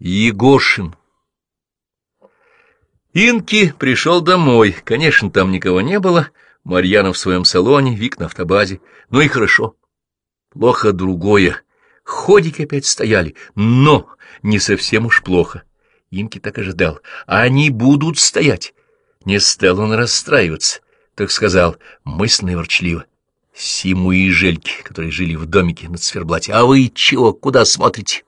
Егошин. Инки пришел домой. Конечно, там никого не было. Марьяна в своем салоне, Вик на автобазе. Ну и хорошо. Плохо другое. Ходики опять стояли, но не совсем уж плохо. Инки так ожидал. Они будут стоять. Не стал он расстраиваться, так сказал, мысленно и ворчливо. Симу и Жельки, которые жили в домике на Цверблате. А вы чего, куда смотрите?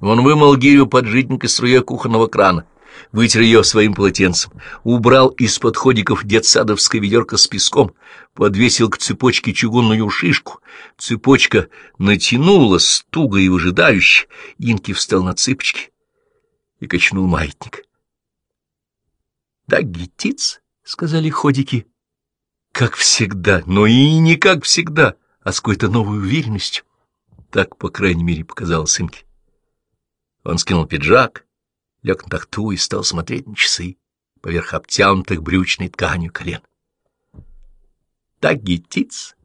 Он вымыл гирю под жиденькой струей кухонного крана, вытер ее своим полотенцем, убрал из-под ходиков детсадовское ведерко с песком, подвесил к цепочке чугунную шишку. Цепочка натянулась, туго и выжидающе. Инки встал на цыпочки и качнул маятник. — Да, гетиц, — сказали ходики, — как всегда, но и не как всегда, а с какой-то новой уверенностью. Так, по крайней мере, показалось Инке. Он скинул пиджак, лег на тахту и стал смотреть на часы поверх обтянутых брючной тканью колен. Так гетиц,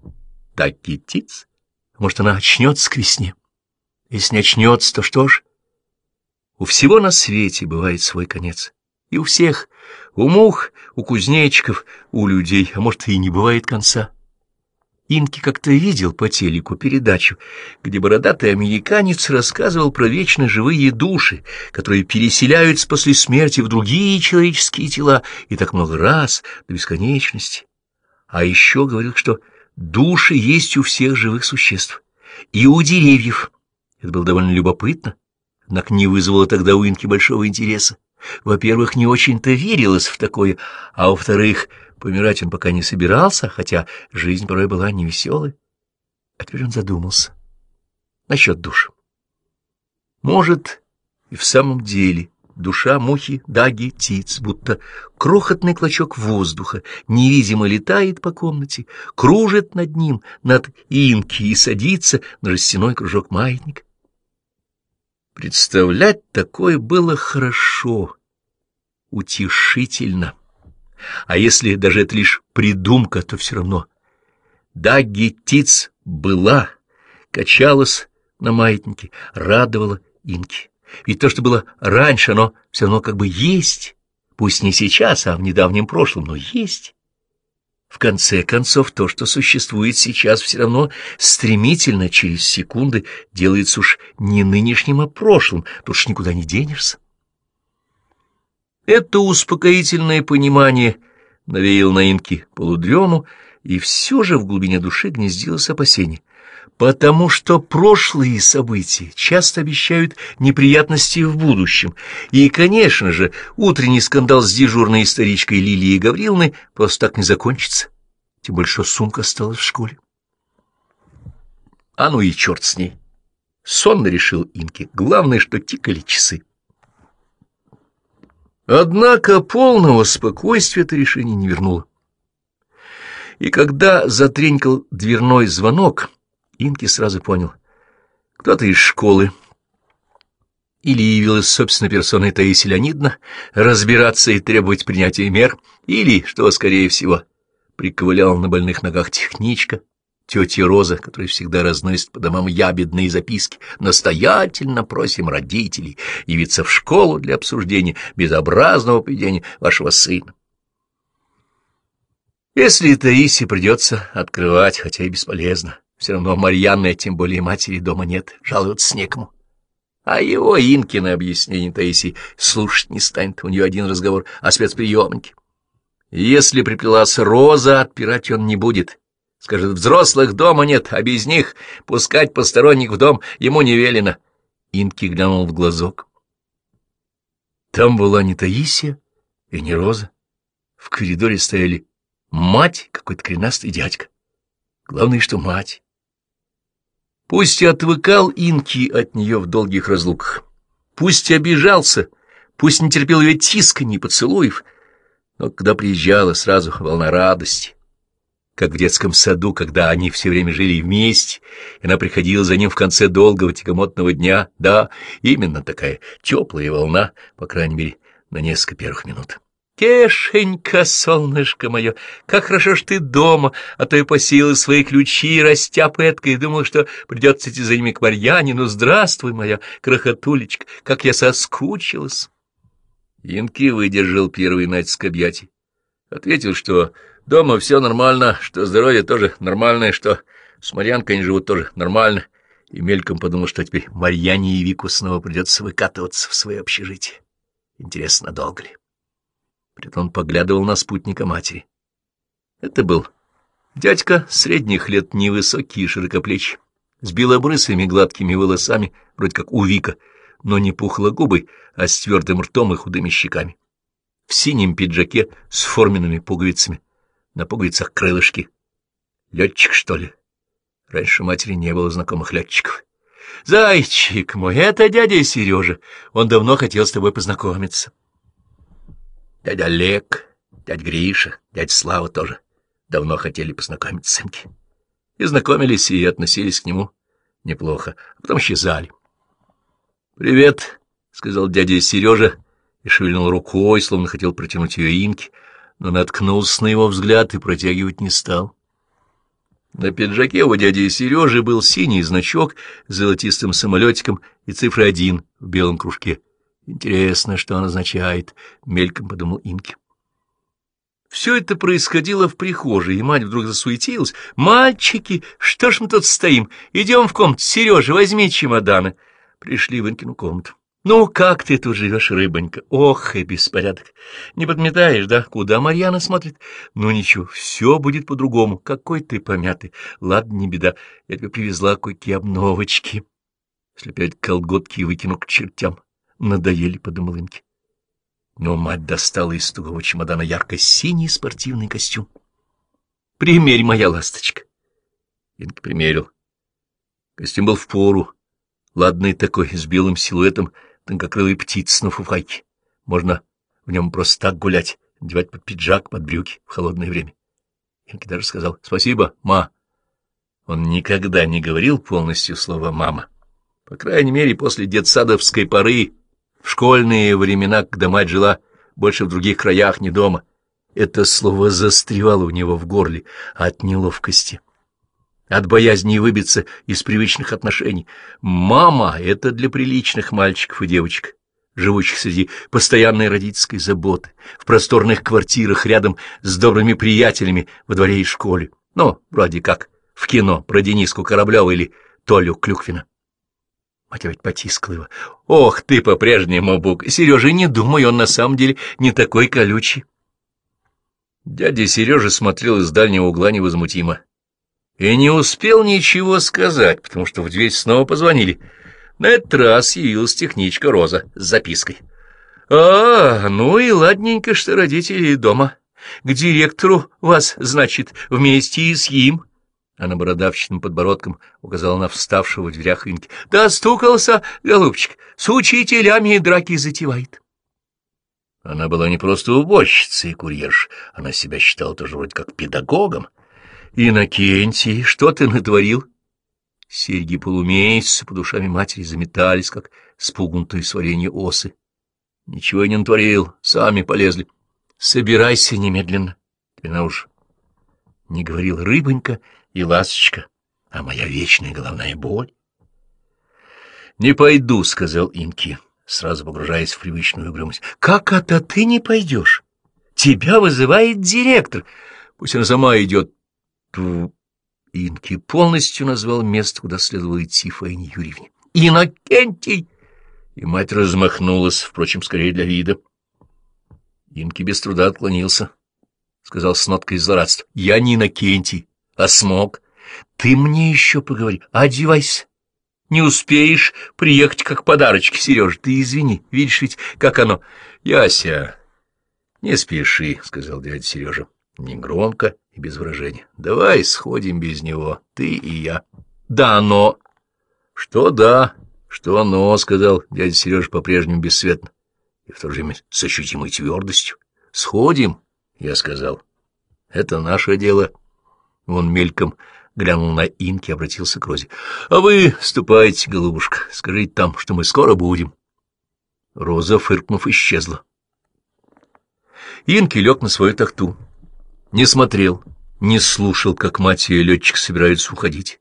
так гетиц. Может, она очнется к весне? Если не очнется, то что ж? У всего на свете бывает свой конец. И у всех, у мух, у кузнечиков, у людей, а может, и не бывает конца. Инки как-то видел по телеку передачу, где бородатый американец рассказывал про вечно живые души, которые переселяются после смерти в другие человеческие тела, и так много раз, до бесконечности. А еще говорил, что души есть у всех живых существ, и у деревьев. Это было довольно любопытно, однако не вызвало тогда у Инки большого интереса. Во-первых, не очень-то верилось в такое, а во-вторых, Помирать он пока не собирался, хотя жизнь порой была невеселой. А теперь он задумался. Насчет душ. Может, и в самом деле душа мухи, даги, птиц, будто крохотный клочок воздуха, невидимо летает по комнате, кружит над ним, над инки и садится на жестяной кружок маятник. Представлять такое было хорошо, утешительно. А если даже это лишь придумка, то все равно. Да, Гетиц была, качалась на маятнике, радовала инки. Ведь то, что было раньше, оно все равно как бы есть, пусть не сейчас, а в недавнем прошлом, но есть. В конце концов, то, что существует сейчас, все равно стремительно, через секунды, делается уж не нынешним, а прошлым, тут уж никуда не денешься. Это успокоительное понимание навеял на инки полудрему, и все же в глубине души гнездилось опасение, потому что прошлые события часто обещают неприятности в будущем, и, конечно же, утренний скандал с дежурной историчкой Лилией Гавриловной просто так не закончится, тем больше сумка осталась в школе. А ну и черт с ней! Сонно решил Инки. Главное, что тикали часы. Однако полного спокойствия это решение не вернуло. И когда затренькал дверной звонок, Инки сразу понял, кто-то из школы или явилась собственной персоной Таисия Леонидовна разбираться и требовать принятия мер, или, что скорее всего, приковылял на больных ногах техничка, тетя Роза, которая всегда разносит по домам ябедные записки, настоятельно просим родителей явиться в школу для обсуждения безобразного поведения вашего сына. Если Таисе придется открывать, хотя и бесполезно, все равно Марьяны, тем более матери, дома нет, жалуются некому. А его Инкина объяснение Таисии слушать не станет, у нее один разговор о спецприемнике. Если приплелась Роза, отпирать он не будет — Скажет, взрослых дома нет, а без них пускать посторонних в дом ему не велено. Инки глянул в глазок. Там была не Таисия и не Роза. В коридоре стояли мать, какой-то коренастый дядька. Главное, что мать. Пусть и отвыкал Инки от нее в долгих разлуках, пусть и обижался, пусть не терпел ее тисканий и поцелуев, но когда приезжала, сразу волна радости, как в детском саду, когда они все время жили вместе, и она приходила за ним в конце долгого тягомотного дня. Да, именно такая теплая волна, по крайней мере, на несколько первых минут. Кешенька, солнышко мое, как хорошо, что ты дома, а то я посеяла свои ключи, растяпыткой, и думала, что придется идти за ними к Марьяне. Ну, здравствуй, моя крохотулечка, как я соскучилась. Инки выдержал первый натиск объятий. Ответил, что дома все нормально, что здоровье тоже нормальное, что с Марьянкой они живут тоже нормально, и мельком подумал, что теперь Марьяне и Вику снова придется выкатываться в свое общежитие. Интересно, долго ли? Притом поглядывал на спутника матери. Это был дядька средних лет, невысокий и широкоплечий, с белобрысыми гладкими волосами, вроде как у Вика, но не пухлогубый, а с твердым ртом и худыми щеками. В синем пиджаке с форменными пуговицами, на пуговицах крылышки. Летчик, что ли? Раньше матери не было знакомых летчиков. «Зайчик мой, это дядя Сережа. Он давно хотел с тобой познакомиться». Дядя Олег, дядя Гриша, дядя Слава тоже давно хотели познакомиться с Эмки. И знакомились, и относились к нему неплохо, а потом исчезали. — Привет, — сказал дядя Сережа и шевельнул рукой, словно хотел протянуть ее Инке, но наткнулся на его взгляд и протягивать не стал. На пиджаке у дяди Сережи был синий значок с золотистым самолетиком и цифра один в белом кружке. Интересно, что он означает, — мельком подумал Инки. Все это происходило в прихожей, и мать вдруг засуетилась. «Мальчики, что ж мы тут стоим? Идем в комнату. Сережа, возьми чемоданы». Пришли в Инкину комнату. «Ну, как ты тут живешь, рыбонька? Ох, и беспорядок! Не подметаешь, да? Куда Марьяна смотрит? Ну, ничего, все будет по-другому. Какой ты помятый. Ладно, не беда. Я тебе привезла кое-какие обновочки. Если опять колготки выкину к чертям надоели, — подумал Инки. Но мать достала из тугого чемодана ярко-синий спортивный костюм. — Примерь, моя ласточка. Инки примерил. Костюм был в пору, ладный такой, с белым силуэтом тонкокрылой птицы на фуфайке. Можно в нем просто так гулять, надевать под пиджак, под брюки в холодное время. Инки даже сказал «Спасибо, ма». Он никогда не говорил полностью слово «мама». По крайней мере, после детсадовской поры в школьные времена, когда мать жила больше в других краях, не дома, это слово застревало у него в горле от неловкости, от боязни выбиться из привычных отношений. «Мама» — это для приличных мальчиков и девочек, живущих среди постоянной родительской заботы, в просторных квартирах рядом с добрыми приятелями во дворе и школе. Ну, вроде как в кино про Дениску Кораблева или Толю Клюквина. Мать опять потискала его. «Ох ты по-прежнему, Бук! Сережа, не думай, он на самом деле не такой колючий!» Дядя Сережа смотрел из дальнего угла невозмутимо. И не успел ничего сказать, потому что в дверь снова позвонили. На этот раз явилась техничка Роза с запиской. «А, ну и ладненько, что родители дома. К директору вас, значит, вместе и с ним». Она бородавчатым подбородком указала на вставшего в дверях Инки. — Да стукался, голубчик, с учителями драки затевает. Она была не просто уборщицей и курьерш, она себя считала тоже вроде как педагогом. — Иннокентий, что ты натворил? Серьги полумесяца по душами матери заметались, как спугнутые с варенья осы. — Ничего я не натворил, сами полезли. — Собирайся немедленно. Ты на уж не говорил рыбонька и ласточка, а моя вечная головная боль. — Не пойду, — сказал Инки, сразу погружаясь в привычную угрюмость. — Как это ты не пойдешь? Тебя вызывает директор. Пусть она сама идет. Инки полностью назвал место, куда следовало идти Фаине Юрьевне. — Иннокентий! И мать размахнулась, впрочем, скорее для вида. Инки без труда отклонился, — сказал с ноткой злорадства. — Я не Иннокентий. А смог? Ты мне еще поговори. Одевайся. Не успеешь приехать как подарочки, Сережа. Ты извини, видишь ведь, как оно. Яся, не спеши, — сказал дядя Сережа. Негромко и без выражения. Давай сходим без него, ты и я. Да, но... Что да, что но, — сказал дядя Сережа по-прежнему бесцветно и в то же время с ощутимой твердостью. Сходим, — я сказал. Это наше дело. — он мельком глянул на Инки и обратился к Розе. — А вы ступайте, голубушка, скажите там, что мы скоро будем. Роза, фыркнув, исчезла. Инки лег на свою тахту. Не смотрел, не слушал, как мать и летчик собираются уходить.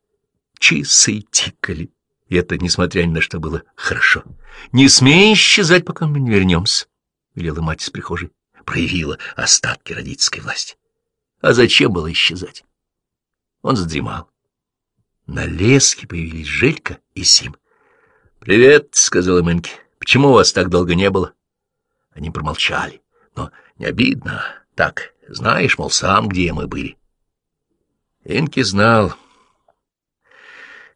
Часы тикали, и это, несмотря ни на что, было хорошо. «Не смей исчезать, пока мы не вернемся», — велела мать из прихожей. Проявила остатки родительской власти. А зачем было исчезать? Он задремал. На леске появились Желька и Сим. «Привет», — сказала Мэнки. «Почему вас так долго не было?» Они промолчали. «Но не обидно. Так, знаешь, мол, сам, где мы были». Инки знал.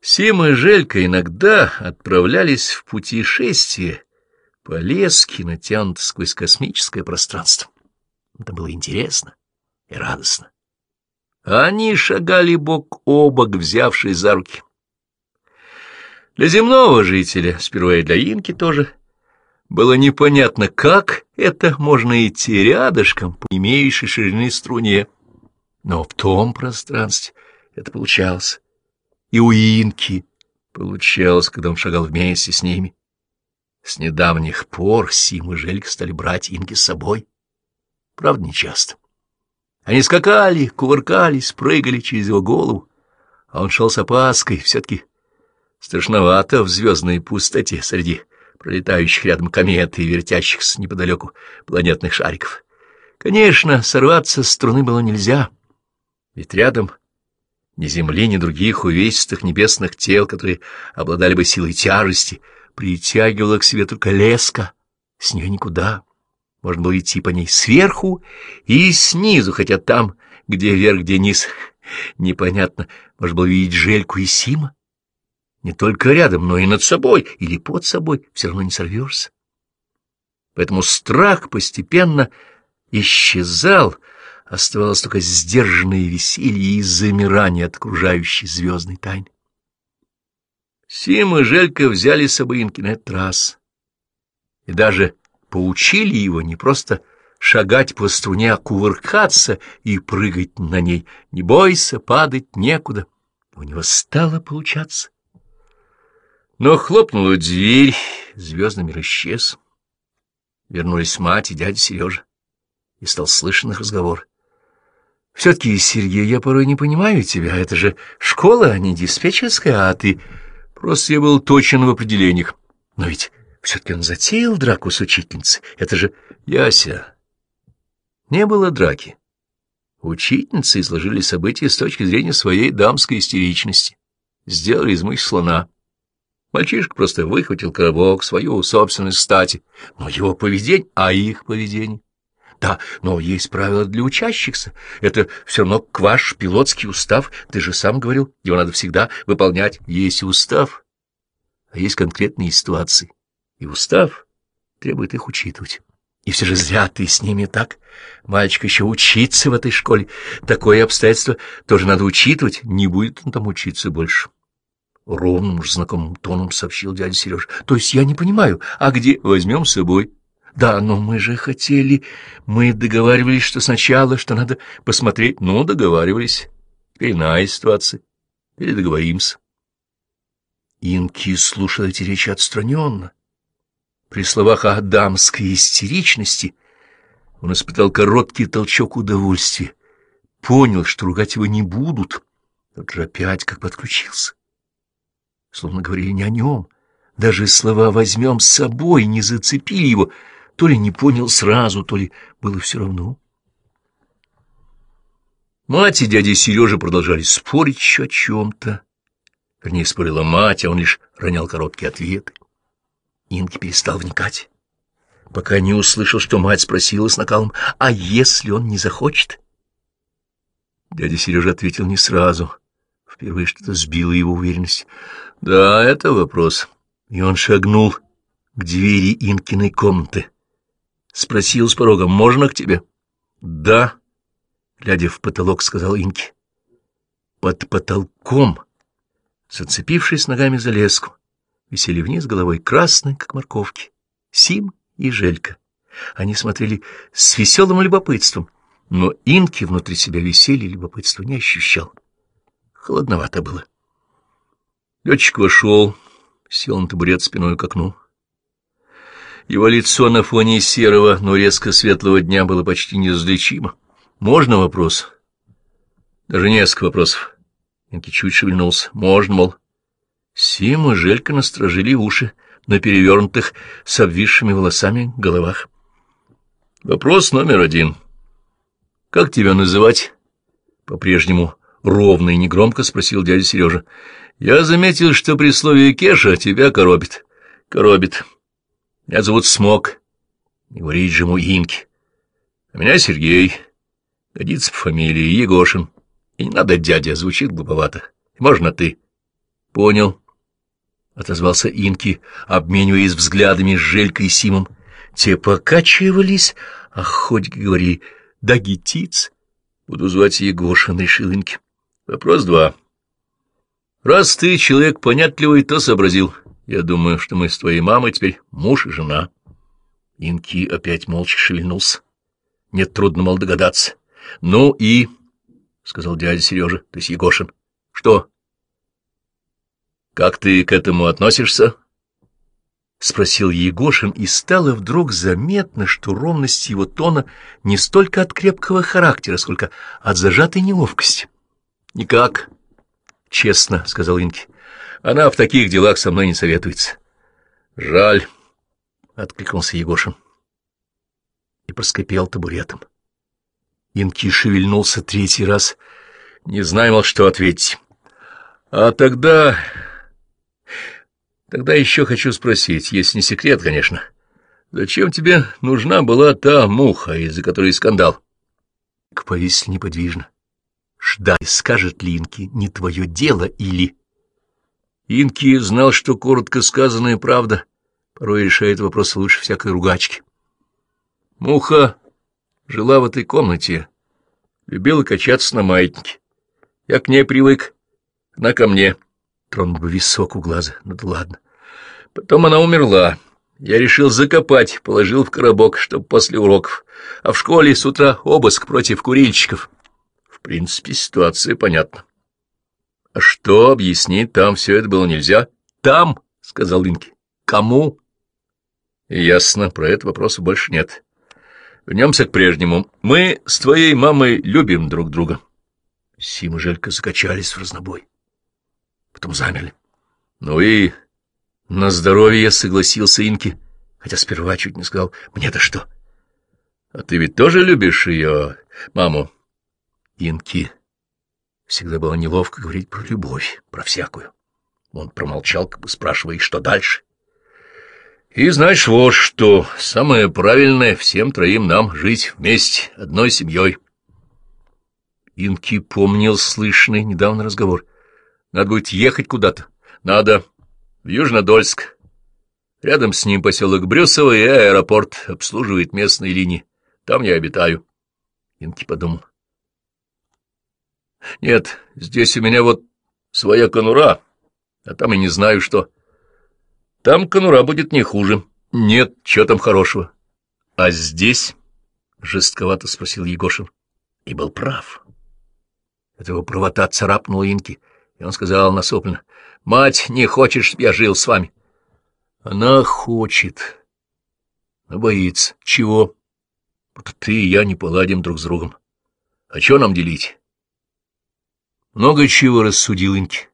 Сим и Желька иногда отправлялись в путешествие по леске, натянутой сквозь космическое пространство. Это было интересно и радостно. Они шагали бок о бок, взявшись за руки. Для земного жителя, сперва и для инки тоже, было непонятно, как это можно идти рядышком по имеющей ширины струне. Но в том пространстве это получалось. И у инки получалось, когда он шагал вместе с ними. С недавних пор Сим и Желька стали брать инки с собой. Правда, нечасто. Они скакали, кувыркались, прыгали через его голову, а он шел с опаской, все-таки страшновато в звездной пустоте среди пролетающих рядом комет и вертящихся неподалеку планетных шариков. Конечно, сорваться с струны было нельзя, ведь рядом ни земли, ни других увесистых небесных тел, которые обладали бы силой тяжести, притягивала к себе только леска, с нее никуда. Можно было идти по ней сверху и снизу, хотя там, где вверх, где низ, непонятно, можно было видеть Жельку и Сима. Не только рядом, но и над собой или под собой, все равно не сорвешься. Поэтому страх постепенно исчезал, оставалось только сдержанное веселье и замирание от окружающей звездной тайны. Сим и Желька взяли с собой Инки на этот раз. И даже поучили его не просто шагать по струне, а кувыркаться и прыгать на ней. Не бойся, падать некуда. У него стало получаться. Но хлопнула дверь, звездный мир исчез. Вернулись мать и дядя Сережа, и стал слышен их разговор. Все-таки, Сергей, я порой не понимаю тебя. Это же школа, а не диспетчерская, а ты... Просто я был точен в определениях. Но ведь все-таки он затеял драку с учительницей. Это же Яся. Не было драки. Учительницы изложили события с точки зрения своей дамской истеричности. Сделали из мышь слона. Мальчишка просто выхватил коробок, свою собственную стати. Но его поведение, а их поведение... Да, но есть правила для учащихся. Это все равно ваш пилотский устав. Ты же сам говорил, его надо всегда выполнять. Есть устав, а есть конкретные ситуации и устав требует их учитывать. И все же зря ты с ними так. Мальчик еще учиться в этой школе. Такое обстоятельство тоже надо учитывать. Не будет он там учиться больше. Ровным уж знакомым тоном сообщил дядя Сереж. То есть я не понимаю, а где возьмем с собой? Да, но мы же хотели... Мы договаривались, что сначала, что надо посмотреть. Ну, договаривались. Иная ситуация. Передоговоримся. Инки слушал эти речи отстраненно. При словах о дамской истеричности он испытал короткий толчок удовольствия, понял, что ругать его не будут, тот же опять как подключился. Словно говорили не о нем, даже слова «возьмем с собой» не зацепили его, то ли не понял сразу, то ли было все равно. Мать и дядя Сережа продолжали спорить еще о чем-то. Вернее, спорила мать, а он лишь ронял короткие ответы. Инки перестал вникать, пока не услышал, что мать спросила с накалом, «А если он не захочет?» Дядя Сережа ответил не сразу. Впервые что-то сбило его уверенность. «Да, это вопрос». И он шагнул к двери Инкиной комнаты. Спросил с порога, «Можно к тебе?» «Да», — глядя в потолок, сказал Инки. Под потолком, зацепившись ногами за леску, висели вниз головой красные, как морковки, Сим и Желька. Они смотрели с веселым любопытством, но Инки внутри себя веселья любопытства не ощущал. Холодновато было. Летчик вошел, сел на табурет спиной к окну. Его лицо на фоне серого, но резко светлого дня было почти неразличимо. «Можно вопрос?» «Даже несколько вопросов». Инки чуть шевельнулся. «Можно, мол». Сима и Желька насторожили уши на перевернутых с обвисшими волосами головах. «Вопрос номер один. Как тебя называть?» По-прежнему ровно и негромко спросил дядя Сережа. «Я заметил, что при слове «Кеша» тебя коробит». «Коробит. Меня зовут Смок. Не говорить же ему Инки. А меня Сергей. Годится по фамилии Егошин. И не надо дядя, звучит глуповато. Можно ты». «Понял», — отозвался Инки, обмениваясь взглядами с Желькой и Симом. Те покачивались, а хоть говори, да гетиц. Буду звать Егошин, решил Инки. Вопрос два. Раз ты человек понятливый, то сообразил. Я думаю, что мы с твоей мамой теперь муж и жена. Инки опять молча шевельнулся. Нет, трудно, мол, догадаться. Ну и... — сказал дядя Сережа, то есть Егошин. — Что? — Как ты к этому относишься? — спросил Егошин, и стало вдруг заметно, что ровность его тона не столько от крепкого характера, сколько от зажатой неловкости. — Никак, — честно сказал Инки. — Она в таких делах со мной не советуется. — Жаль, — откликнулся Егошин и проскопел табуретом. Инки шевельнулся третий раз. Не знаю, мол, что ответить. — А тогда... Тогда еще хочу спросить, если не секрет, конечно. Зачем тебе нужна была та муха, из-за которой скандал? К повисли неподвижно. Ждали, скажет ли Инки, не твое дело или... Инки знал, что коротко сказанная правда порой решает вопрос лучше всякой ругачки. Муха жила в этой комнате, любила качаться на маятнике. Я к ней привык, она ко мне. Тронул бы висок у глаза, ну да ладно. Потом она умерла. Я решил закопать, положил в коробок, чтобы после уроков. А в школе с утра обыск против курильщиков. В принципе, ситуация понятна. — А что, объяснить, там все это было нельзя? — Там, — сказал Инки. — Кому? — Ясно, про это вопроса больше нет. Вернемся к прежнему. Мы с твоей мамой любим друг друга. Сима и Желька закачались в разнобой. Потом замерли. — Ну и на здоровье согласился Инки, хотя сперва чуть не сказал «мне-то что?». «А ты ведь тоже любишь ее, маму?» Инки всегда было неловко говорить про любовь, про всякую. Он промолчал, как бы спрашивая, что дальше. «И знаешь вот что, самое правильное всем троим нам жить вместе, одной семьей». Инки помнил слышный недавно разговор. «Надо будет ехать куда-то. Надо...» в Южнодольск. Рядом с ним поселок Брюсово и аэропорт обслуживает местные линии. Там я обитаю. Инки подумал. Нет, здесь у меня вот своя конура, а там и не знаю что. Там конура будет не хуже. Нет, что там хорошего. А здесь? — жестковато спросил Егошин. И был прав. Этого правота царапнула Инки, и он сказал насопленно. Мать не хочет, чтобы я жил с вами. Она хочет, но боится. Чего? Ты и я не поладим друг с другом. А что нам делить? Много чего рассудил Инки.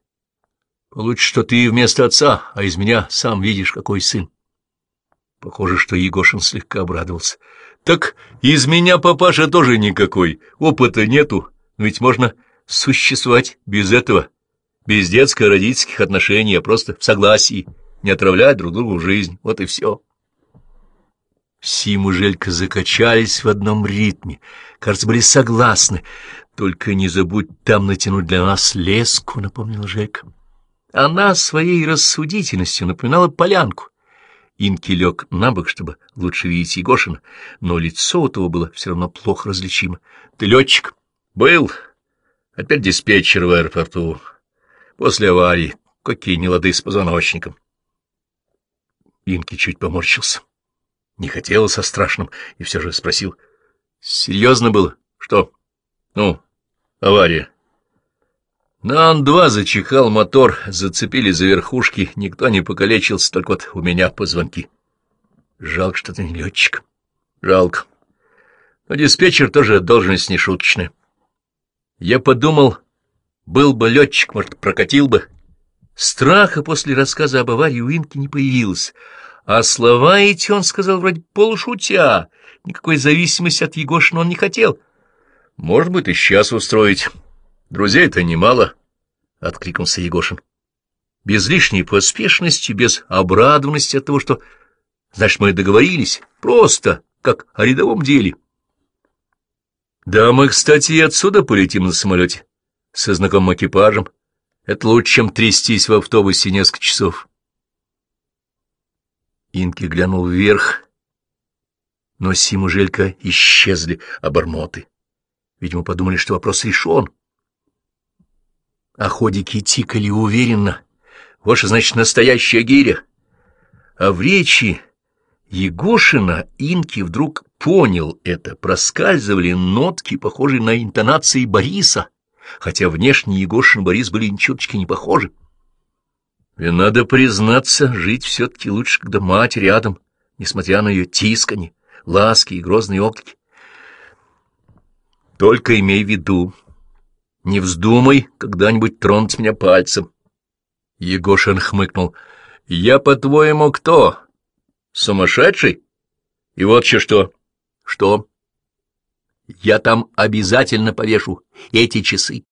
Получится, что ты вместо отца, а из меня сам видишь, какой сын. Похоже, что Егошин слегка обрадовался. Так из меня папаша тоже никакой, опыта нету, ведь можно существовать без этого без детско-родительских отношений, а просто в согласии, не отравлять друг другу жизнь. Вот и все. Сим и Желька закачались в одном ритме, кажется, были согласны. Только не забудь там натянуть для нас леску, — напомнила Желька. Она своей рассудительностью напоминала полянку. Инки лег на бок, чтобы лучше видеть Егошина, но лицо у того было все равно плохо различимо. — Ты летчик? — Был. Опять диспетчер в аэропорту после аварии. Какие нелады с позвоночником. Инки чуть поморщился. Не хотелось со страшным, и все же спросил. — Серьезно было? Что? — Ну, авария. На Ан-2 зачихал мотор, зацепили за верхушки, никто не покалечился, только вот у меня позвонки. Жалко, что ты не летчик. Жалко. Но диспетчер тоже должность нешуточная. Я подумал, был бы летчик, может, прокатил бы. Страха после рассказа об аварии у Инки не появилось, а слова эти он сказал вроде полушутя. Никакой зависимости от Егошина он не хотел. Может быть, и сейчас устроить. Друзей-то немало, — откликнулся Егошин. Без лишней поспешности, без обрадованности от того, что... Значит, мы договорились, просто, как о рядовом деле. Да, мы, кстати, и отсюда полетим на самолете, со знакомым экипажем. Это лучше, чем трястись в автобусе несколько часов. Инки глянул вверх, но Сим и Желька исчезли, обормоты. Видимо, подумали, что вопрос решен. Ходики тикали уверенно. Вот что значит настоящая гиря. А в речи Егошина Инки вдруг понял это. Проскальзывали нотки, похожие на интонации Бориса, хотя внешне Егошин и Борис были ничуточки не похожи. И надо признаться, жить все-таки лучше, когда мать рядом, несмотря на ее тисканье, ласки и грозные оклики. Только имей в виду, не вздумай когда-нибудь тронуть меня пальцем. Егошин хмыкнул. — Я, по-твоему, кто? Сумасшедший? И вот еще что. — Что? — Я там обязательно повешу эти часы.